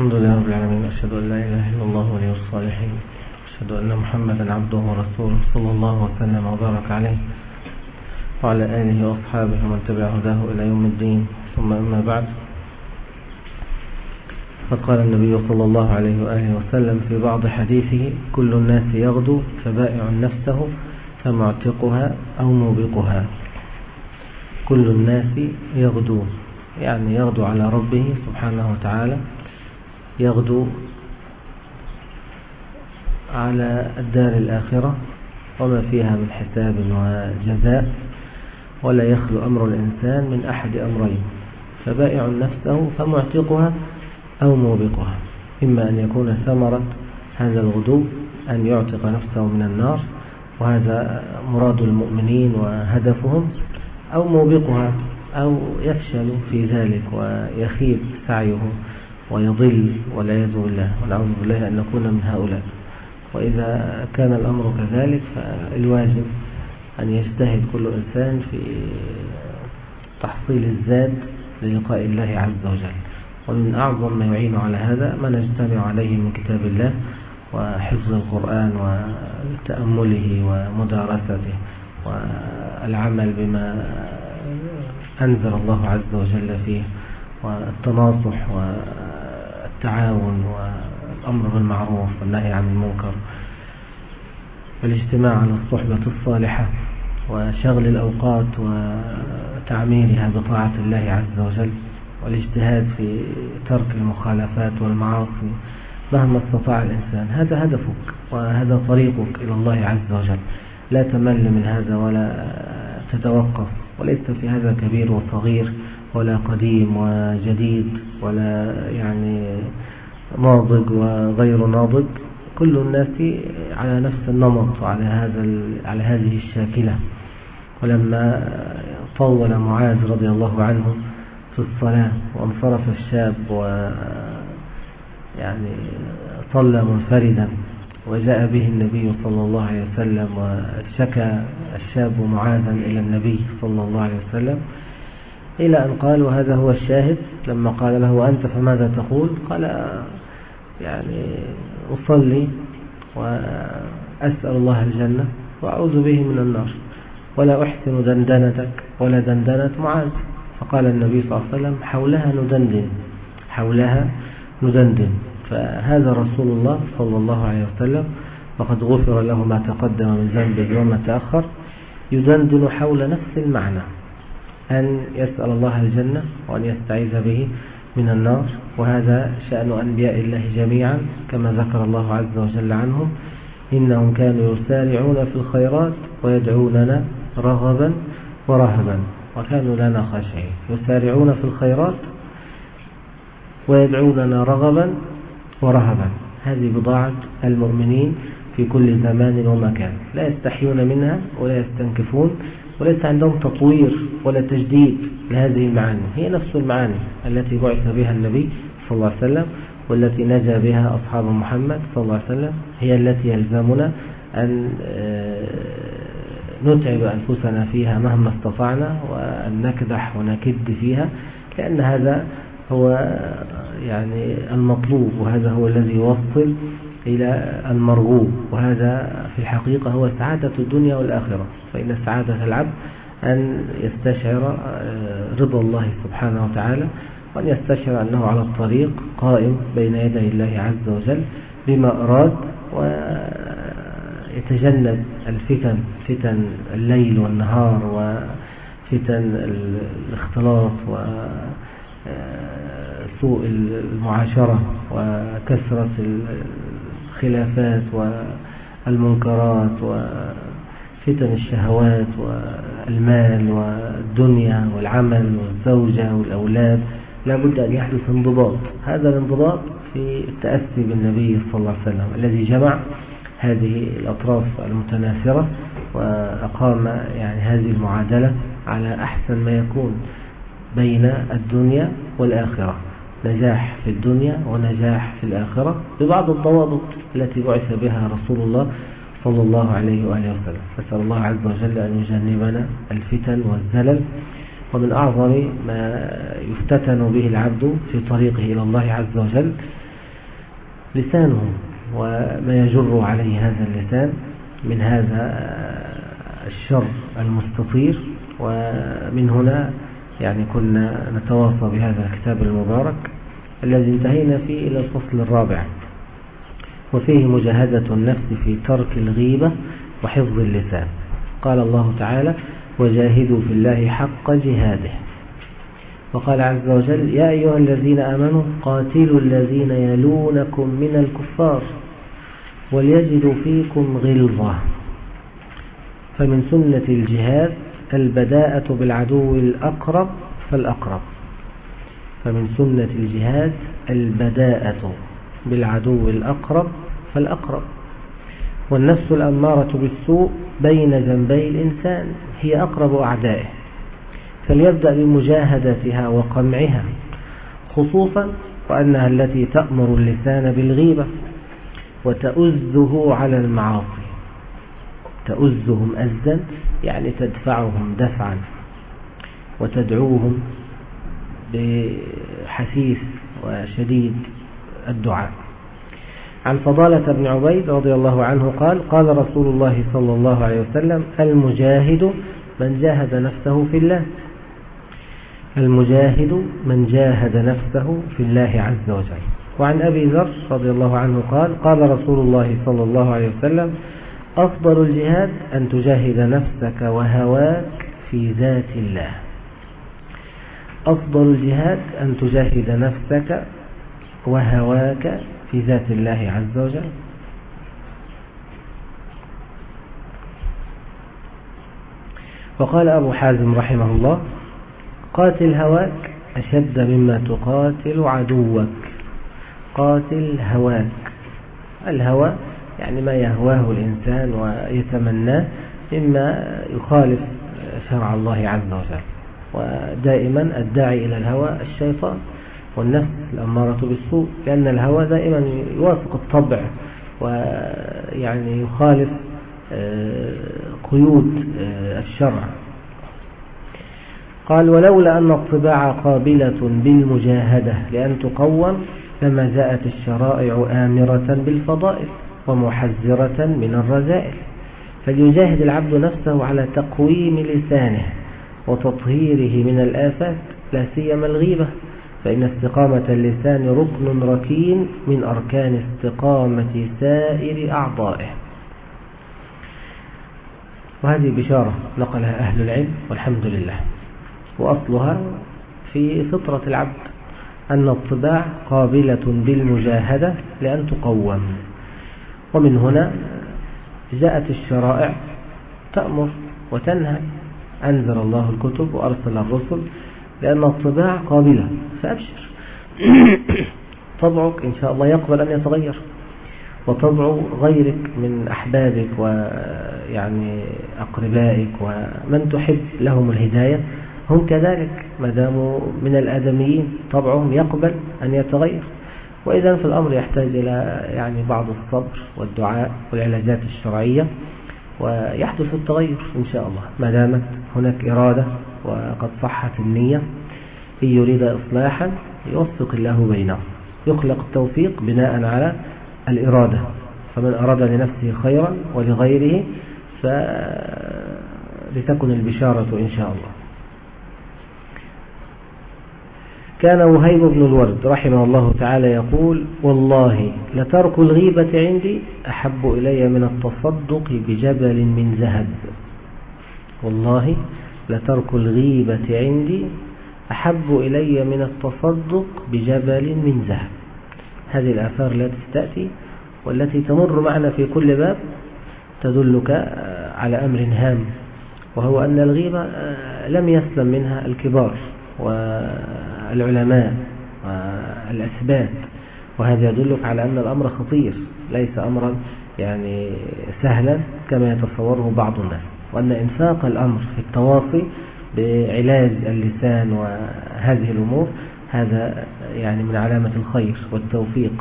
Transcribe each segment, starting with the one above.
الحمد لله رب العالمين أشهد أن لا إله إلا الله ولي الصالحين أشهد أن محمدا عبده ورسوله صلى الله وسلم وبارك عليه وعلى آله وأصحابه ومن تبع هداه إلى يوم الدين ثم أما بعد فقال النبي صلى الله عليه وآله وسلم في بعض حديثه كل الناس يغدو فبائع نفسه فمعتقها أو موبقها. كل الناس يغدو يعني يغدو على ربه سبحانه وتعالى يغدو على الدار الآخرة وما فيها من حساب وجزاء ولا يخلو أمر الإنسان من أحد أمرين فبائع نفسه فمعتقها أو موبقها إما أن يكون ثمرة هذا الغدو أن يعتق نفسه من النار وهذا مراد المؤمنين وهدفهم أو موبقها أو يفشل في ذلك ويخيب سعيه. ويضل والعياذ بالله ونعوذ بالله أن نكون من هؤلاء. وإذا كان الأمر كذلك فالواجب أن يجتهد كل إنسان في تحصيل الزاد للقاء الله عز وجل. ومن أعظم ما يعين على هذا ما نجتمع عليه من كتاب الله وحفظ القرآن وتأمله ومدارسته والعمل بما أنزل الله عز وجل فيه والتناصح والتعاون والأمر بالمعروف والنهي عن المنكر والاجتماع على الصحبة الصالحة وشغل الأوقات وتعميرها بطاعة الله عز وجل والاجتهاد في ترك المخالفات والمعاصي مهما استطاع الإنسان. هذا هدفك وهذا طريقك إلى الله عز وجل. لا تمل من هذا ولا تتوقف وليس في هذا كبير وصغير. ولا قديم وجديد ولا يعني ناضج وغير ناضج كل الناس على نفس النمط وعلى هذا على هذه الشاكلة. ولما طول معاذ رضي الله عنه في الصلاة وانصرف الشاب و يعني صلى منفردا وجاء به النبي صلى الله عليه وسلم وشكى الشاب معاذا إلى النبي صلى الله عليه وسلم. إلى أن قال وهذا هو الشاهد لما قال له أنت فماذا تقول؟ قال يعني أصلي وأسأل الله الجنة وأعوذ به من النار. ولا أحسن دندنتك ولا دندنة معاذ. فقال النبي صلى الله عليه وسلم حولها ندندن حولها ندندن. فهذا رسول الله صلى الله عليه وسلم وقد غفر له ما تقدم من ذنبه وما تأخر يدندن حول نفس المعنى. أن يسأل الله الجنة وأن يستعيذ به من النار. وهذا شأن أنبياء الله جميعا كما ذكر الله عز وجل عنهم. إنهم كانوا يسارعون في الخيرات ويدعوننا رغبا ورهبا وكانوا لنا خاشعين. يسارعون في الخيرات ويدعوننا رغبا ورهبا. هذه بضاعة المؤمنين في كل زمان ومكان. لا يستحيون منها ولا يستنكفون وليس عندهم تطوير ولا تجديد لهذه المعاني. هي نفس المعاني التي بعث بها النبي صلى الله عليه وسلم والتي نجا بها أصحاب محمد صلى الله عليه وسلم هي التي يلزمنا أن آه، نتعب أنفسنا فيها مهما استطعنا وأن نكدح ونكد فيها لأن هذا هو يعني المطلوب وهذا هو الذي يوصل إلى المرغوب. وهذا في الحقيقة هو سعادة الدنيا والآخرة. فإن سعادة العبد أن يستشعر آه، رضا الله سبحانه وتعالى وأن يستشعر أنه على الطريق قائم بين يدي الله عز وجل بما أراد ويتجنب الفتن فتن الليل والنهار وفتن الاختلاط و آه، المعاشرة وكثرة الخلافات والمنكرات وفتن الشهوات والمال والدنيا والعمل والزوجة والأولاد لا بد أن يحدث انضباط. هذا الانضباط في التأسي بالنبي صلى الله عليه وسلم الذي جمع هذه الأطراف المتناثرة وأقام يعني هذه المعادلة على أحسن ما يكون بين الدنيا والآخرة. نجاح في الدنيا ونجاح في الآخرة ببعض الضوابط التي بعث بها رسول الله صلى الله عليه وآله وسلم. نسأل الله عز وجل أن يجنبنا الفتن والزلل ومن أعظم ما يفتتن به العبد في طريقه إلى الله عز وجل لسانه وما يجر عليه هذا اللسان من هذا الشر المستطير. ومن هنا يعني كنا نتواصى بهذا الكتاب المبارك الذي انتهينا فيه إلى الفصل الرابع. وفيه مجاهدة النفس في ترك الغيبة وحفظ اللسان. قال الله تعالى وجاهدوا في الله حق جهاده وقال عز وجل يا أيها الذين آمنوا قاتلوا الذين يلونكم من الكفار وليجدوا فيكم غلظة فمن سنة الجهاد البداءة بالعدو الأقرب فالأقرب. فمن سنة الجهاد البداءة بالعدو الأقرب فالأقرب. والنفس الأمارة بالسوء بين جنبي الإنسان هي أقرب أعدائه. فليبدأ بمجاهدتها وقمعها خصوصا وأنها التي تأمر اللسان بالغيبة وتؤزه على المعاصي. تؤزهم أزا يعني تدفعهم دفعا وتدعوهم بحثيث وشديد الدعاء. عن فضالة بن عبيد رضي الله عنه قال قال رسول الله صلى الله عليه وسلم المجاهد من جاهد نفسه في الله. المجاهد من جاهد نفسه في الله عز وجل. وعن أبي ذر رضي الله عنه قال قال رسول الله صلى الله عليه وسلم أفضل الجهاد أن تجاهد نفسك وهواك في ذات الله. أفضل الجهاد أن تجاهد نفسك وهواك في ذات الله عز وجل. وقال أبو حازم رحمه الله قاتل هواك أشد مما تقاتل عدوك. قاتل هواك. الهوى يعني ما يهواه الإنسان ويتمناه مما يخالف شرع الله عز وجل. ودائما الداعي إلى الهوى الشيطان والنفس الأمارة بالسوء لأن الهوى دائما يوافق الطبع ويعني يخالف آه، قيود آه، الشرع. قال ولولا أن الطباع قابلة بالمجاهدة لأن تقوم لما جاءت الشرائع آمرة بالفضائل. ومحذرة من الرذائل. فليجاهد العبد نفسه على تقويم لسانه وتطهيره من الآفات لا سيما الغيبة فإن استقامة اللسان ركن ركين من أركان استقامة سائر أعضائه. وهذه بشارة نقلها أهل العلم والحمد لله. وأصلها في فطرة العبد أن الطباع قابلة بالمجاهدة لأن تقوم. ومن هنا جاءت الشرائع تأمر وتنهى. أنزل الله الكتب وأرسل الرسل لأن الطباع قابلة. فأبشر طبعك إن شاء الله يقبل أن يتغير. وطبع غيرك من أحبابك ويعني أقربائك ومن تحب لهم الهداية. هم كذلك. ما داموا من الآدميين طبعهم يقبل أن يتغير. وإذا في الأمر يحتاج إلى يعني بعض الصبر والدعاء والعلاجات الشرعية ويحدث التغير إن شاء الله. ما دامت هناك إرادة وقد صحت النية إن يريد إصلاحا يوفق الله بينه يخلق التوفيق بناء على الإرادة. فمن أراد لنفسه خيرا ولغيره فلتكن البشارة إن شاء الله. كان وهيب بن الورد رحمه الله تعالى يقول والله لترك الغيبة عندي أحب إلي من التصدق بجبل من ذهب. والله لترك الغيبة عندي أحب إلي من التصدق بجبل من ذهب. هذه الآثار التي تأتي والتي تمر معنا في كل باب تدلك على أمر هام وهو أن الغيبة لم يسلم منها الكبار والعلماء والأسباب وهذا يدلك على أن الأمر خطير ليس أمرا يعني سهلا كما يتصوره بعض الناس وأن إنفاق الأمر في التواصي بعلاج اللسان وهذه الأمور هذا يعني من علامة الخير والتوفيق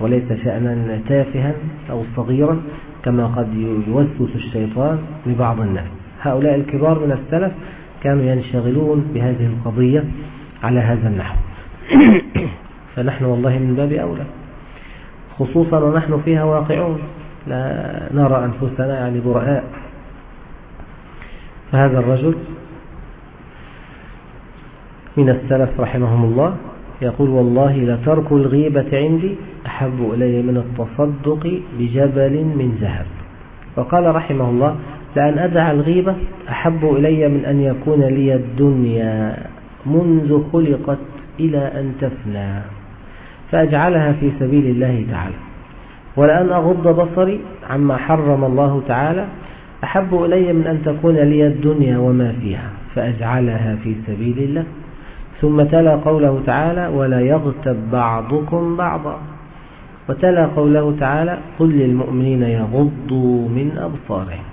وليس شأنا تافها أو صغيرا كما قد يوسوس الشيطان لبعض الناس. هؤلاء الكبار من السلف كانوا ينشغلون بهذه القضية على هذا النحو. فنحن والله من باب أولى. خصوصا ونحن فيها واقعون. لا نرى أنفسنا يعني براء. فهذا الرجل من السلف رحمهم الله يقول والله لترك الغيبة عندي أحب إلي من التصدق بجبل من ذهب. وقال رحمه الله لأن أدع الغيبة أحب إلي من أن يكون لي الدنيا. منذ خلقت إلى أن تفنى فأجعلها في سبيل الله تعالى. ولأن أغض بصري عما حرم الله تعالى أحب إلي من أن تكون لي الدنيا وما فيها فأجعلها في سبيل الله. ثم تلا قوله تعالى ولا يغتب بعضكم بعضا وتلا قوله تعالى قل للمؤمنين يغضوا من أبصارهم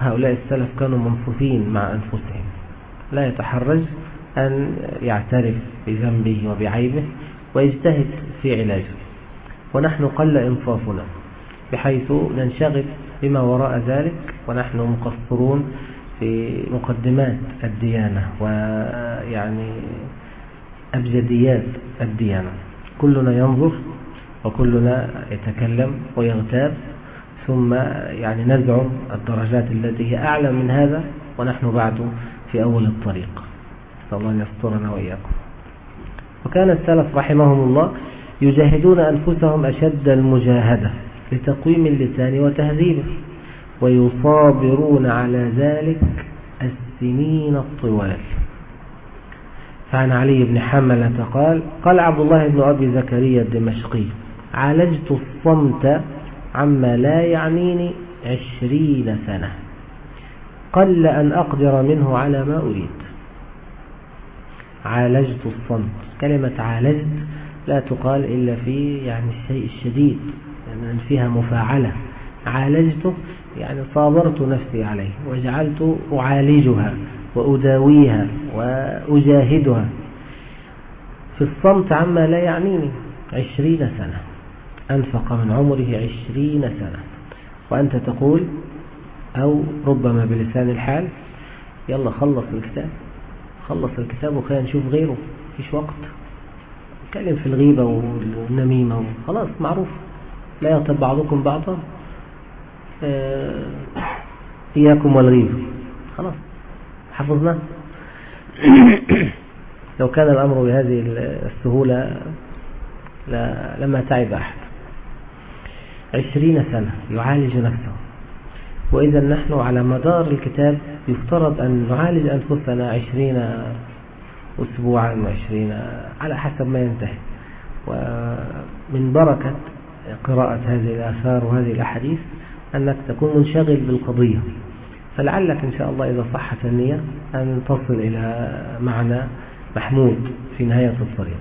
هؤلاء السلف كانوا منصفين مع أنفسهم. لا يتحرج أن يعترف بذنبه وبعيبه ويجتهد في علاجه. ونحن قل إنصافنا بحيث ننشغل بما وراء ذلك ونحن مقصرون في مقدمات الديانة ويعني أبجديات الديانة. كلنا ينظر وكلنا يتكلم ويغتاب ثم يعني نزعم الدرجات التي هي أعلى من هذا ونحن بعد في أول الطريق. نسأل الله أن يسترنا وإياكم. وكان السلف رحمهم الله يجاهدون أنفسهم أشد المجاهدة لتقويم اللسان وتهذيبه ويصابرون على ذلك السنين الطوال. فعن علي بن حملة قال قال عبد الله بن أبي زكريا الدمشقي عالجت الصمت عما لا يعنيني عشرين سنة. قل أن أقدر منه على ما أريد. عالجت الصمت. كلمة عالجت لا تقال إلا في يعني الشيء الشديد يعني فيها مفاعلة. عالجته يعني صابرت نفسي عليه وجعلت أعالجها وأداويها وأجاهدها. في الصمت عما لا يعنيني. عشرين سنة. أنفق من عمره عشرين سنة. وأنت تقول أو ربما بلسان الحال يلا خلص الكتاب خلص الكتاب وخلينا نشوف غيره فيش وقت. نتكلم في الغيبة والنميمة خلاص معروف. لا يغتب بعضكم بعضا. آه، إياكم والغيبة خلاص. حفظنا؟ لو كان الأمر بهذه السهولة لما تعب أحد. عشرين سنة يعالج نفسه. وإذا نحن على مدار الكتاب يفترض أن نعالج أنفسنا عشرين أسبوعا عشرين على حسب ما ينتهي. ومن بركة قراءة هذه الآثار وهذه الأحاديث أنك تكون منشغل بالقضية. فلعلك إن شاء الله إذا صحت النية أن تصل إلى معنى محمود في نهاية الطريق.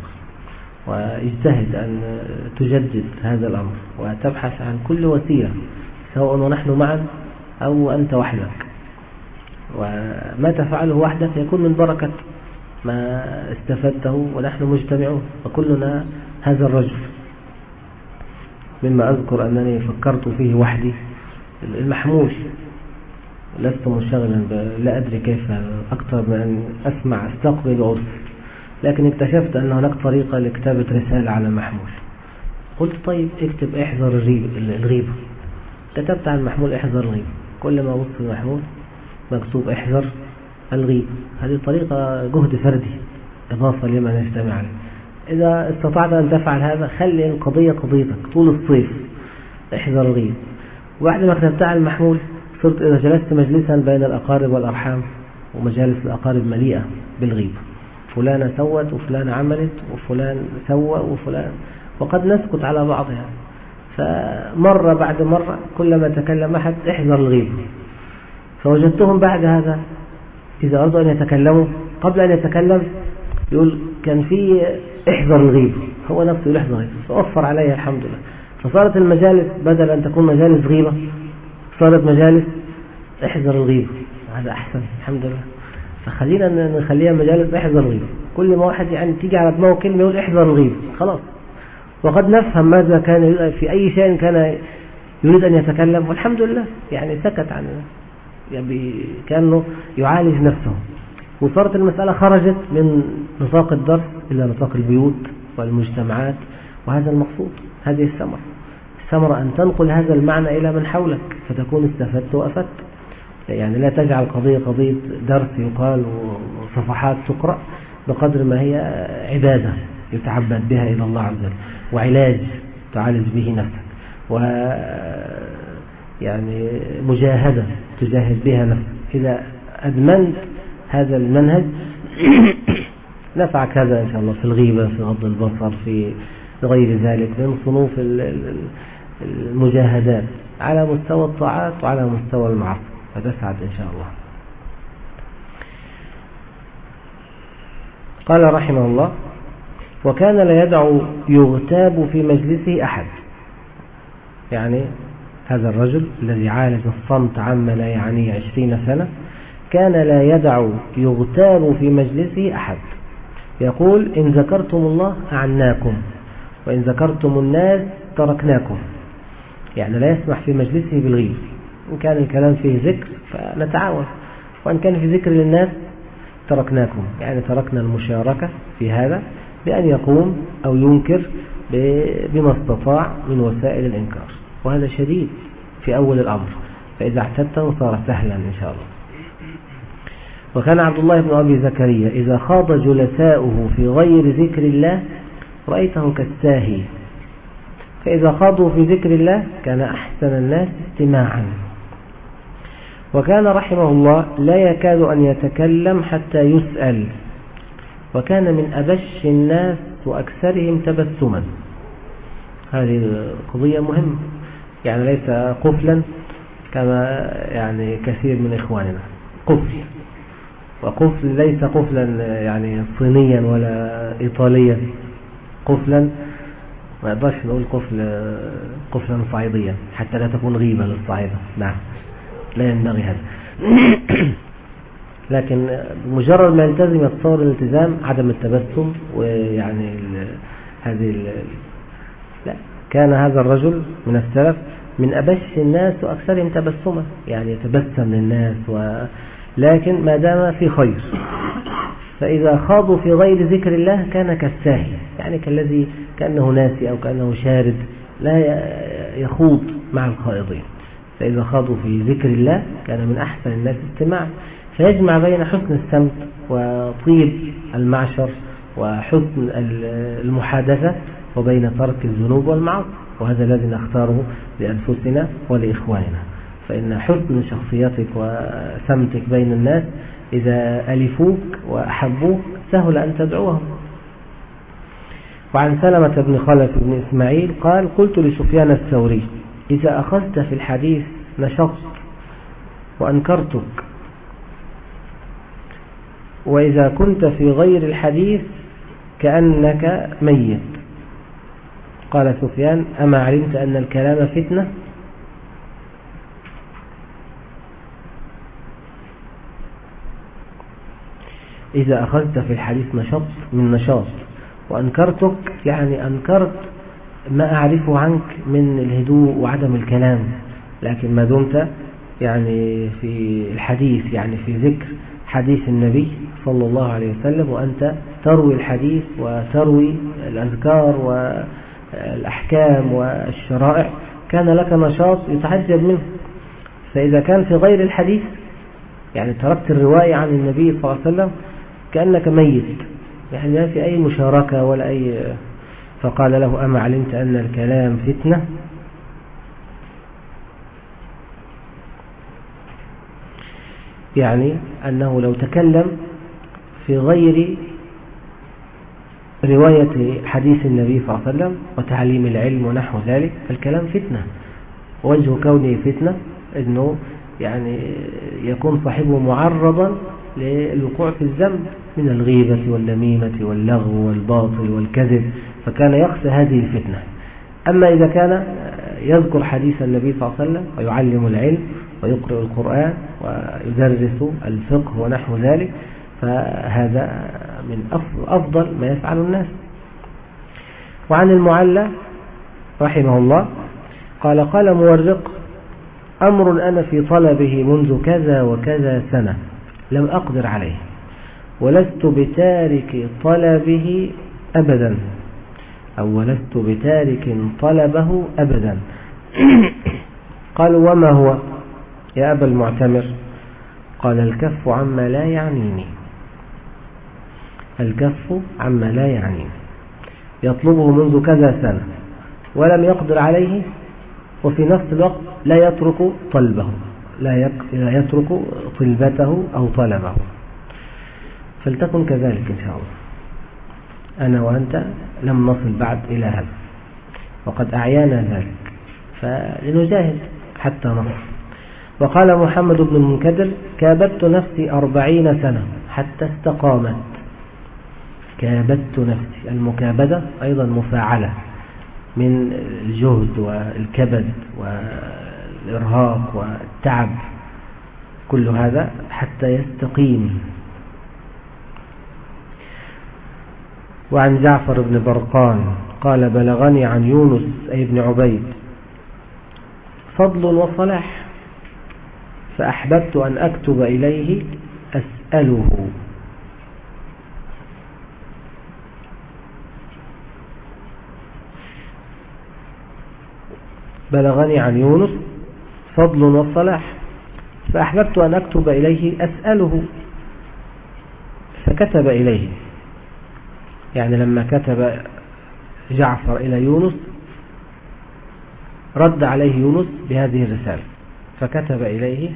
واجتهد أن تجدد هذا الأمر وتبحث عن كل وسيلة سواء ونحن معا أو أنت وحدك. وما تفعله وحدك يكون من بركة ما استفدته ونحن مجتمعون وكلنا هذا الرجل. مما أذكر أنني فكرت فيه وحدي المحمول. لست منشغلا لا أدري كيف أكثر من أن أسمع أستقبل وأرسل لكن اكتشفت أن هناك طريقة لكتابة رسالة على المحمول. قلت طيب اكتب احذر الغيبة كتبت على المحمول احذر الغيبة كل ما أبص المحمول مكتوب احذر الغيبة هذه طريقة جهد فردي إضافة لمن يجتمع عليه إذا استطعت أن تفعل هذا خلي القضية قضيتك طول الصيف. احذر الغيبة وبعد ما كتبتها على المحمول صرت إذا جلست مجلسا بين الأقارب والأرحام ومجالس الأقارب مليئة بالغيبة فلانة سوت وفلانة عملت وفلان سوى وفلان. وقد نسكت على بعضها. فمرة بعد مرة كلما تكلم أحد احذر الغيبة فوجدتهم بعد هذا إذا أرضوا أن يتكلموا قبل أن يتكلم يقول كان في احذر الغيبة هو نفسه يقول احذر الغيبة فوفر عليها الحمد لله. فصارت المجالس بدل أن تكون مجالس غيبة صارت مجالس احذر الغيبة هذا أحسن الحمد لله. فخلينا نخليها مجالس احذر الغيبة كل ما واحد يعني تيجي على دماغه كلمة يقول احذر الغيبة خلاص. وقد نفهم ماذا كان في أي شيء كان يريد أن يتكلم والحمد لله يعني سكت عن يعني كأنه يعالج نفسه. وصارت المسألة خرجت من نطاق الدرس إلى نطاق البيوت والمجتمعات وهذا المقصود هذه الثمرة. الثمرة أن تنقل هذا المعنى إلى من حولك فتكون استفدت وأفدت. يعني لا تجعل قضية قضية درس يقال وصفحات تقرأ بقدر ما هي عبادة يتعبد بها إلى الله عز وجل. وعلاج تعالج به نفسك و يعني مجاهدة تجاهد بها نفسك. إذا أدمنت هذا المنهج نفعك هذا إن شاء الله في الغيبة في غض البصر في غير ذلك من صنوف المجاهدات. على مستوى الطاعات وعلى مستوى المعاصي. فتسعد إن شاء الله. قال رحمه الله وكان لا يدع يغتاب في مجلسه أحد. يعني هذا الرجل الذي عالج الصمت عما لا يعنيه عشرين سنة كان لا يدع يغتاب في مجلسه أحد. يقول إن ذكرتم الله أعناكم وإن ذكرتم الناس تركناكم. يعني لا يسمح في مجلسه بالغيب. إن كان الكلام فيه ذكر فنتعاون وإن كان في ذكر للناس تركناكم. يعني تركنا المشاركة في هذا. بأن يقوم أو ينكر بما استطاع من وسائل الإنكار وهذا شديد في أول الأمر فإذا اعتدته صار سهلا إن شاء الله. وكان عبد الله بن أبي زكريا إذا خاض جلساؤه في غير ذكر الله رأيته كالساهي فإذا خاضوا في ذكر الله كان أحسن الناس استماعا وكان رحمه الله لا يكاد أن يتكلم حتى يسأل. وكان من أبش الناس وأكثرهم تبسما. هذه قضية مهمة. يعني ليس قفلا كما يعني كثير من إخواننا. قفل. وقفل ليس قفلا يعني صينيا ولا إيطاليا. قفلا ما يقدرش نقول قفل قفلا صعيديا حتى لا تكون غيبة للصعيدة نعم. لا ينبغي هذا. لكن مجرد ما يلتزم يتصور الالتزام عدم التبسم ويعني هذه لا كان هذا الرجل من السلف من أبش الناس وأكثرهم تبسما يعني يتبسم للناس و... لكن ما دام في خير. فإذا خاضوا في غير ذكر الله كان كالساهي يعني كالذي كأنه ناسي أو كأنه شارد لا يخوض مع الخائضين. فإذا خاضوا في ذكر الله كان من أحسن الناس استماعا فيجمع بين حسن السمت وطيب المعشر وحسن المحادثة وبين ترك الذنوب والمعاصي. وهذا الذي نختاره لأنفسنا ولإخواننا. فإن حسن شخصيتك وسمتك بين الناس إذا ألفوك وأحبوك سهل أن تدعوهم. وعن سلمة بن خلف بن إسماعيل قال قلت لسفيان الثوري إذا أخذت في الحديث نشطت وأنكرتك وإذا كنت في غير الحديث كأنك ميت. قال سفيان أما علمت أن الكلام فتنة؟ إذا أخذت في الحديث نشاط من نشاط وأنكرتك يعني أنكرت ما أعرفه عنك من الهدوء وعدم الكلام لكن ما دمت يعني في الحديث يعني في ذكر حديث النبي صلى الله عليه وسلم وأنت تروي الحديث وتروي الأذكار والأحكام والشرائع. كان لك نشاط يتعجب منه. فإذا كان في غير الحديث يعني تركت الرواية عن النبي صلى الله عليه وسلم كأنك ميت. يعني لا في أي مشاركة ولا أي فقال له أما علمت أن الكلام فتنة؟ يعني أنه لو تكلم في غير رواية حديث النبي صلى الله عليه وسلم وتعليم العلم ونحو ذلك الكلام فتنة. وجه كونه فتنة أنه يعني يكون صاحبه معرضا للوقوع في الذنب من الغيبة والنميمة واللغو والباطل والكذب فكان يخشى هذه الفتنة. أما إذا كان يذكر حديث النبي صلى الله عليه وسلم ويعلم العلم ويقرأ القرآن ويدرس الفقه ونحو ذلك فهذا من أفضل ما يفعل الناس. وعن المعلى رحمه الله قال قال مورق أمر أنا في طلبه منذ كذا وكذا سنة لم أقدر عليه ولست بتارك طلبه أبدا أو ولست بتارك طلبه أبدا. قالوا وما هو؟ يا أبا المعتمر. قال الكف عما لا يعنيني. الكف عما لا يعنيني. يطلبه منذ كذا سنة ولم يقدر عليه وفي نفس الوقت لا يترك طلبه لا يترك طلبته أو طلبه. فلتكن كذلك إن شاء الله. أنا وأنت لم نصل بعد إلى هذا وقد أعيانا ذلك فلنجاهد حتى نصل. وقال محمد بن المنكدر كابدت نفسي أربعين سنة حتى استقامت. كابدت نفسي. المكابدة أيضا مفاعلة من الجهد والكبد والإرهاق والتعب كل هذا حتى يستقيم. وعن جعفر بن برقان قال بلغني عن يونس أي بن عبيد فضل وصلاح فأحببت أن أكتب إليه أسأله. بلغني عن يونس فضل وصلاح فأحببت أن أكتب إليه أسأله. فكتب إليه يعني لما كتب جعفر إلى يونس رد عليه يونس بهذه الرسالة. فكتب إليه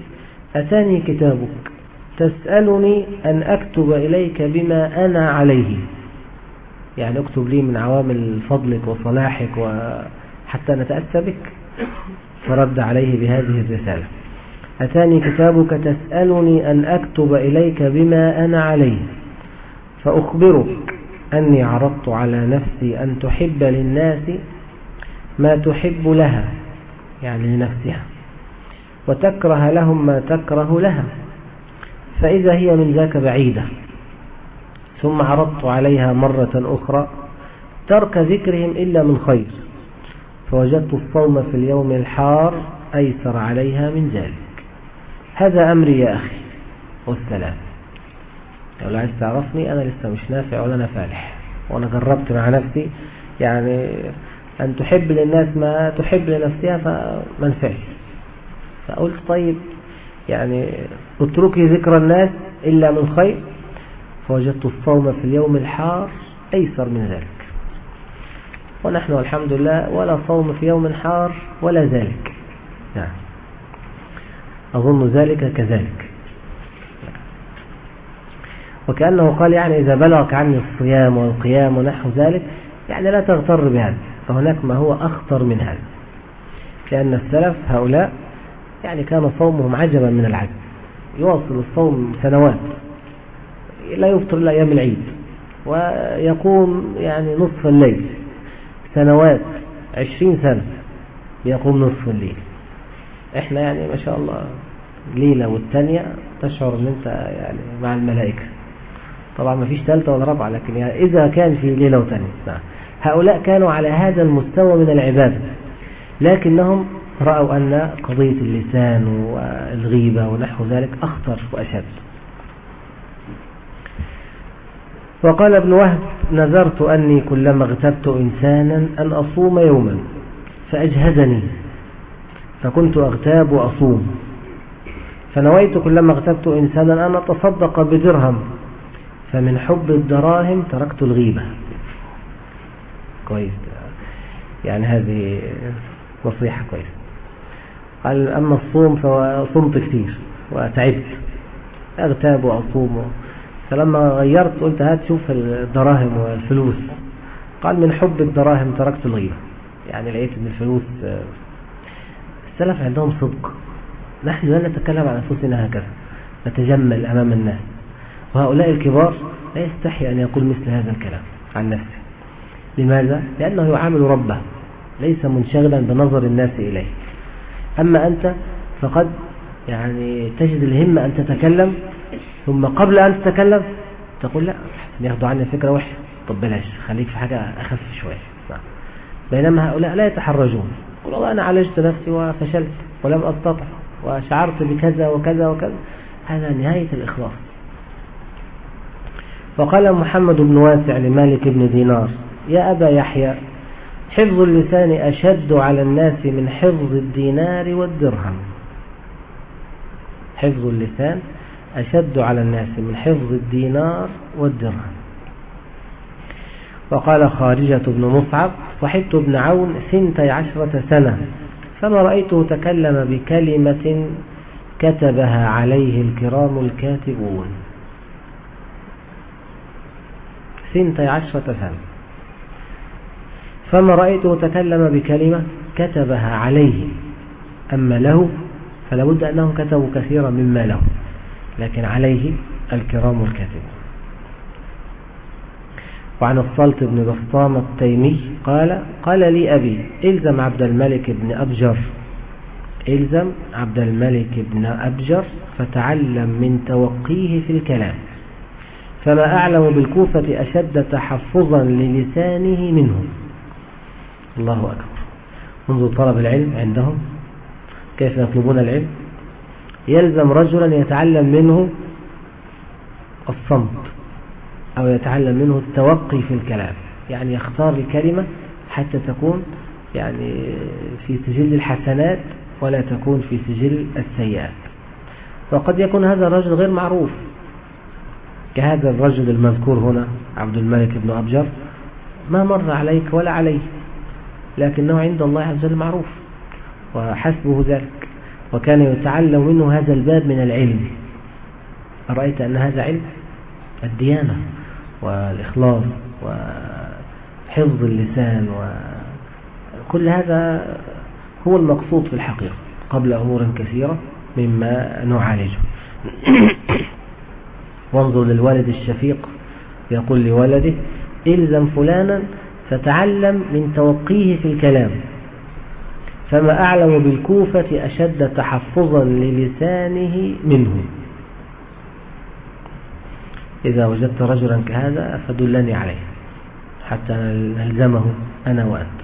أتاني كتابك تسألني أن أكتب إليك بما أنا عليه. يعني اكتب لي من عوامل فضلك وصلاحك وحتى نتأسى بك فرد عليه بهذه الرسالة. أتاني كتابك تسألني أن أكتب إليك بما أنا عليه. فأخبرك أني عرضت على نفسي أن تحب للناس ما تحب لها يعني لنفسها. وتكره لهم ما تكره لها. فإذا هي من ذاك بعيدة. ثم عرضت عليها مرة أخرى ترك ذكرهم إلا من خير. فوجدت الصوم في اليوم الحار أيسر عليها من ذلك. هذا أمري يا أخي. والسلام. لو عايز تعرفني أنا لسه مش نافع ولا أنا فالح. وأنا جربت مع نفسي. يعني أن تحب للناس ما تحب لنفسها فما نفعش فقلت طيب يعني اتركي ذكر الناس إلا من خير. فوجدت الصوم في اليوم الحار أيسر من ذلك. ونحن الحمد لله ولا صوم في يوم حار ولا ذلك. نعم. أظن ذلك كذلك. وكأنه قال يعني إذا بلغك عني الصيام والقيام ونحو ذلك يعني لا تغتر بهذا فهناك ما هو أخطر من هذا. لأن السلف هؤلاء يعني كان صومهم عجبا من العجب. يواصل الصوم سنوات. لا يفطر إلا أيام العيد. ويقوم يعني نصف الليل. سنوات. عشرين سنة بيقوم نصف الليل. إحنا يعني ما شاء الله ليلة والتانية تشعر إن أنت يعني مع الملائكة. طبعا ما فيش ثالثة ولا رابعة لكن يعني إذا كان في ليلة وتانية. نعم. هؤلاء كانوا على هذا المستوى من العبادة. لكنهم رأوا أن قضية اللسان والغيبة ونحو ذلك أخطر وأشد. وقال ابن وهب نذرت أني كلما اغتبت إنسانا أن أصوم يوما فأجهدني فكنت أغتاب وأصوم. فنويت كلما اغتبت إنسانا أن أتصدق بدرهم فمن حب الدراهم تركت الغيبة. كويس. يعني هذه نصيحة كويس قال أما الصوم فصمت كثير وتعبت. أغتاب وأصوم. فلما غيرت قلت هات شوف الدراهم والفلوس. قال من حب الدراهم تركت الغيبة يعني لقيت إن الفلوس السلف عندهم صدق. نحن لا نتكلم عن أنفسنا هكذا. نتجمل أمام الناس. وهؤلاء الكبار لا يستحي أن يقول مثل هذا الكلام عن نفسه. لماذا؟ لأنه يعامل ربه. ليس منشغلا بنظر الناس إليه. أما أنت فقد يعني تجد الهمة أن تتكلم ثم قبل أن تتكلم تقول لا ياخدوا عني فكرة وحشة. طب بلاش خليك في حاجة أخف شوية. بينما هؤلاء لا يتحرجون. يقول والله أنا عالجت نفسي وفشلت ولم أستطع وشعرت بكذا وكذا وكذا. هذا نهاية الإخلاص. وقال محمد بن واسع لمالك بن دينار يا أبا يحيى حفظ اللسان أشد على الناس من حفظ الدينار والدرهم. حفظ اللسان أشد على الناس من حفظ الدينار والدرهم. وقال خارجة بن مصعب صحبت ابن عون سنتي عشرة سنة فما رأيته تكلم بكلمة كتبها عليه الكرام الكاتبون. سنتي عشرة سنة. فما رأيته تكلم بكلمة كتبها عليه. أما له فلا بد أنهم كتبوا كثيرا مما له لكن عليه الكرام الكاتبون وعن الصلت بن بسطام التيمي قال قال لي أبي إلزم عبد الملك بن أبجر. إلزم عبد الملك بن أبجر فتعلم من توقيه في الكلام. فما أعلم بالكوفة أشد تحفظا للسانه منه. الله أكبر. منذ طلب العلم عندهم كيف يطلبون العلم؟ يلزم رجلا يتعلم منه الصمت أو يتعلم منه التوقي في الكلام. يعني يختار الكلمة حتى تكون يعني في سجل الحسنات ولا تكون في سجل السيئات. وقد يكون هذا الرجل غير معروف. كهذا الرجل المذكور هنا عبد الملك بن أبجر ما مر عليك ولا عليه. لكنه عند الله عز وجل معروف وحسبه ذلك وكان يتعلم منه هذا الباب من العلم. أرأيت أن هذا علم؟ الديانة والإخلاص وحفظ اللسان وكل هذا هو المقصود في الحقيقة قبل أمور كثيرة مما نعالجه. وانظر للوالد الشفيق يقول لولده إلزم فلانا فتعلم من توقيه في الكلام. فما أعلم بالكوفة أشد تحفظا للسانه منه. إذا وجدت رجلا كهذا فدلني عليه حتى نلزمه أنا وأنت.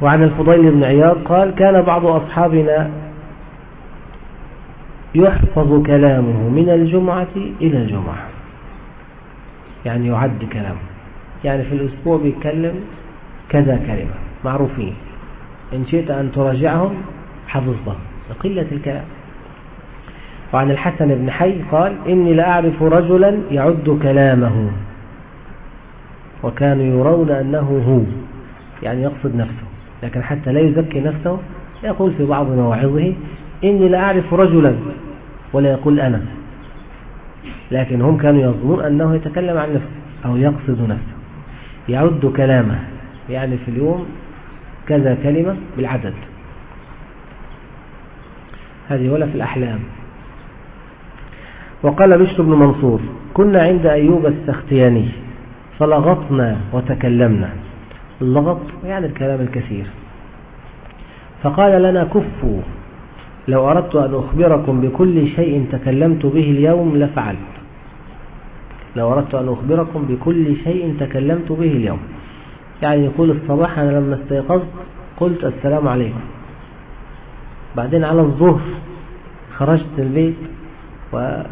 وعن الفضيل بن عياض قال كان بعض أصحابنا يحفظ كلامه من الجمعة إلى الجمعة. يعني يعد كلامه. يعني في الأسبوع بيتكلم كذا كلمة معروفين. إن شئت أن تراجعهم حفظهم. لقلة الكلام. وعن الحسن بن حي قال إني لأعرف رجلا يعد كلامه. وكانوا يرون أنه هو يعني يقصد نفسه. لكن حتى لا يزكي نفسه يقول في بعض مواعظه إني لأعرف رجلا ولا يقول أنا. لكن هم كانوا يظنون أنه يتكلم عن نفسه أو يقصد نفسه. يعد كلامه. يعني في اليوم كذا كلمة بالعدد. هذه ولا في الأحلام. وقال بشر بن منصور كنا عند أيوب السختياني فلغطنا وتكلمنا. اللغط يعني الكلام الكثير. فقال لنا كفوا لو أردت أن أخبركم بكل شيء تكلمت به اليوم لفعلت. لو أردت أن أخبركم بكل شيء تكلمت به اليوم. يعني يقول الصباح أنا لما استيقظت قلت السلام عليكم. بعدين على الظهر خرجت البيت و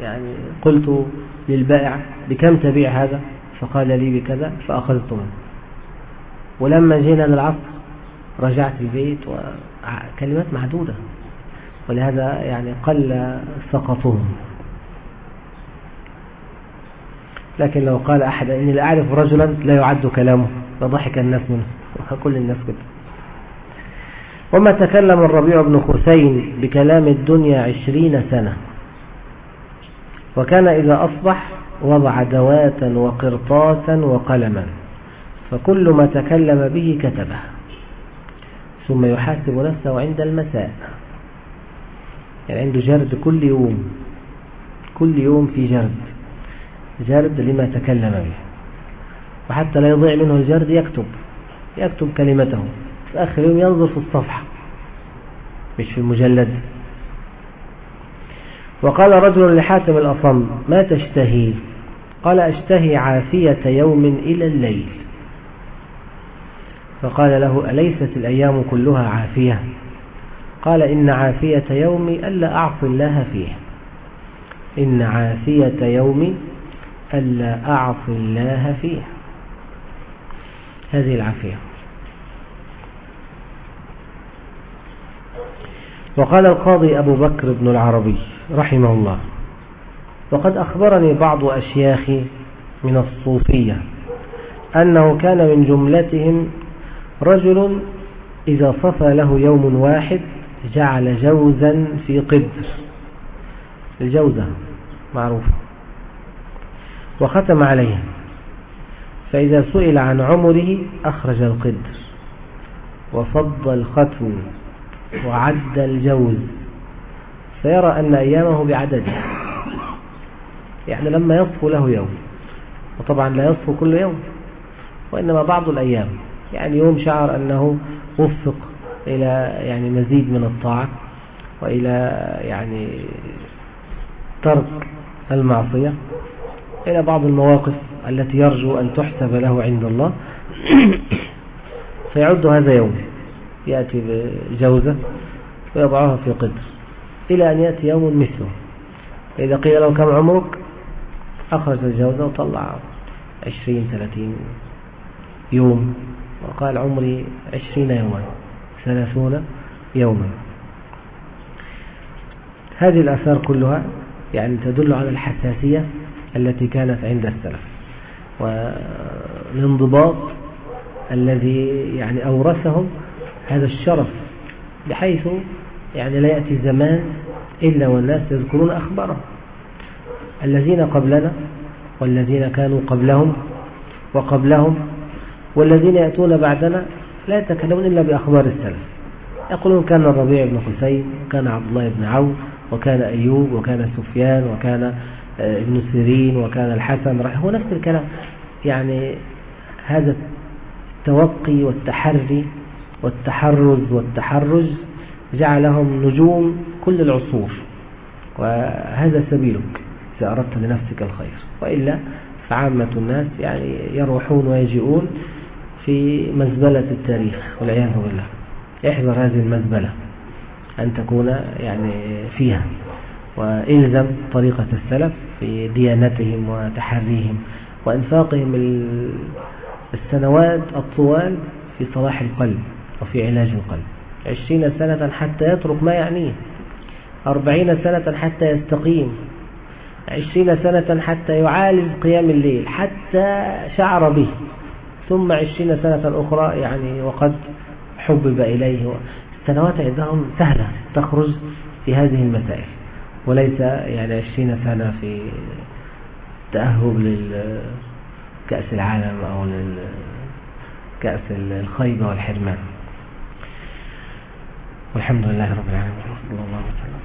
يعني قلت للبائع بكم تبيع هذا؟ فقال لي بكذا فأخذت منه. ولما جينا للعصر رجعت البيت وكلمات معدودة. ولهذا يعني قل سقطهم لكن لو قال أحد إني لا أعرف رجلا لا يعد كلامه فضحك الناس منه. كل الناس كده. وما تكلم الربيع بن خسين بكلام الدنيا عشرين سنة. وكان إذا أصبح وضع دواتا وقرطاسا وقلما. فكل ما تكلم به كتبه. ثم يحاسب نفسه عند المساء. يعني عنده جرد كل يوم. كل يوم في جرد. جرد لما تكلم به. وحتى لا يضيع منه الجرد يكتب يكتب كلمته. في آخر يوم ينظر في الصفحة مش في المجلد. وقال رجل لحاتم الأصم ما تشتهي؟ قال أشتهي عافية يوم إلى الليل. فقال له أليست الأيام كلها عافية؟ قال إن عافية يومي ألا أعصي الله فيه إن عافية يومي ألا أعصي الله فيه هذه العافية. وقال القاضي أبو بكر بن العربي رحمه الله وقد أخبرني بعض أشياخي من الصوفية أنه كان من جملتهم رجل إذا صفى له يوم واحد جعل جوزا في قدر الجوزة معروفة. وختم عليها. فإذا سئل عن عمره أخرج القدر. وفض الختم وعد الجوز. فيرى أن أيامه بعدده يعني لما يصفو له يوم. وطبعا لا يصفو كل يوم. وإنما بعض الأيام. يعني يوم شعر أنه وفق إلى يعني مزيد من الطاعة وإلى يعني ترك المعصية. إلى بعض المواقف التي يرجو أن تحسب له عند الله. فيعد هذا يوم يأتي بجوزة ويضعها في قدر إلى أن يأتي يوم مثله. إذا قيل له كم عمرك؟ أخرج الجوزة وطلع عشرين ثلاثين يوم وقال عمري عشرين يوما ثلاثون يوما. هذه الآثار كلها يعني تدل على الحساسية التي كانت عند السلف. والانضباط الذي يعني أورثهم هذا الشرف بحيث يعني لا يأتي زمان إلا والناس يذكرون أخبارهم الذين قبلنا والذين كانوا قبلهم وقبلهم والذين يأتون بعدنا لا يتكلمون إلا بأخبار السلف. يقولون كان الربيع بن حسين وكان عبد الله بن عوف وكان أيوب وكان سفيان وكان ابن سيرين وكان الحسن هو نفس الكلام. يعني هذا التوقي والتحري والتحرز والتحرج جعلهم نجوم كل العصور. وهذا سبيلك إذا أردت لنفسك الخير. وإلا فعامة الناس يعني يروحون ويجيئون في مزبلة التاريخ والعياذ بالله. احذر هذه المزبلة أن تكون يعني فيها. وإلزم طريقة السلف في ديانتهم وتحريهم وإنفاقهم السنوات الطوال في صلاح القلب وفي علاج القلب. عشرين سنة حتى يترك ما يعنيه. أربعين سنة حتى يستقيم. عشرين سنة حتى يعالج قيام الليل حتى شعر به. ثم عشرين سنة أخرى يعني وقد حبب إليه. السنوات عندهم سهلة تخرج في هذه المسائل. وليس يعني عشرين سنة في تأهب لكأس العالم أو لكأس الخيبة والحرمان. والحمد لله رب العالمين. وصلى الله وسلم